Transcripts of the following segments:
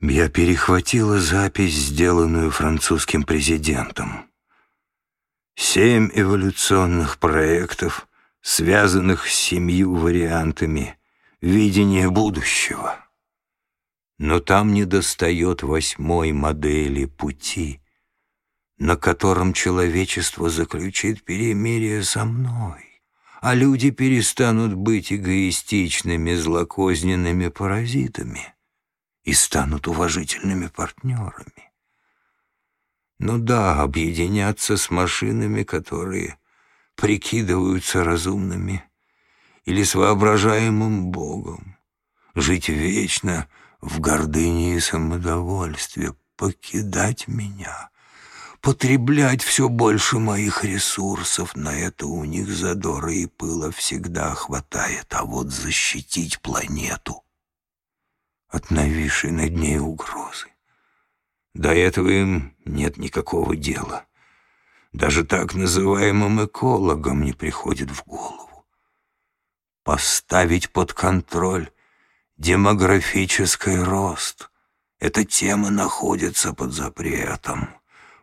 Я перехватила запись, сделанную французским президентом. Семь эволюционных проектов, связанных с семью вариантами видения будущего. Но там недостает восьмой модели пути, на котором человечество заключит перемирие со мной, а люди перестанут быть эгоистичными, злокозненными паразитами и станут уважительными партнерами. Ну да, объединяться с машинами, которые прикидываются разумными, или с воображаемым Богом, жить вечно в гордыне и самодовольстве, покидать меня, потреблять все больше моих ресурсов, на это у них задора и пыла всегда хватает, а вот защитить планету от нависшей над ней угрозы до этого им нет никакого дела. Даже так называемым экологам не приходит в голову. Поставить под контроль демографический рост. Эта тема находится под запретом,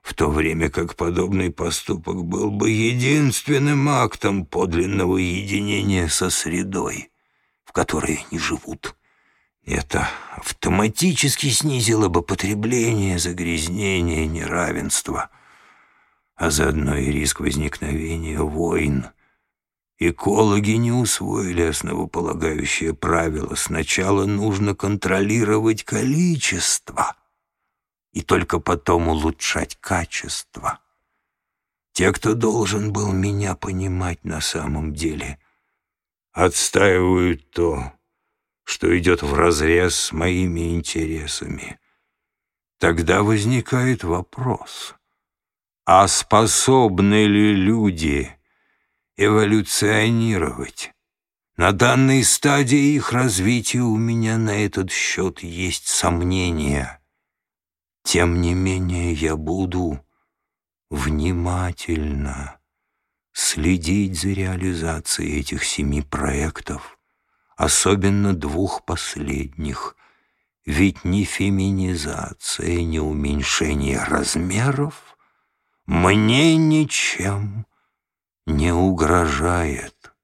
в то время как подобный поступок был бы единственным актом подлинного единения со средой, в которой они живут. Это автоматически снизило бы потребление, загрязнение, неравенство, а заодно и риск возникновения войн. Экологи не усвоили основополагающее правило. Сначала нужно контролировать количество и только потом улучшать качество. Те, кто должен был меня понимать на самом деле, отстаивают то, что идет вразрез с моими интересами. Тогда возникает вопрос, а способны ли люди эволюционировать? На данной стадии их развития у меня на этот счет есть сомнения. Тем не менее я буду внимательно следить за реализацией этих семи проектов, особенно двух последних, ведь ни феминизация, ни уменьшение размеров мне ничем не угрожает.